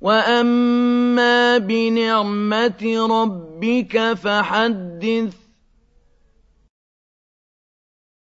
وَأَمَّا بِنِعْمَةِ رَبِّكَ فَحَدِّثْ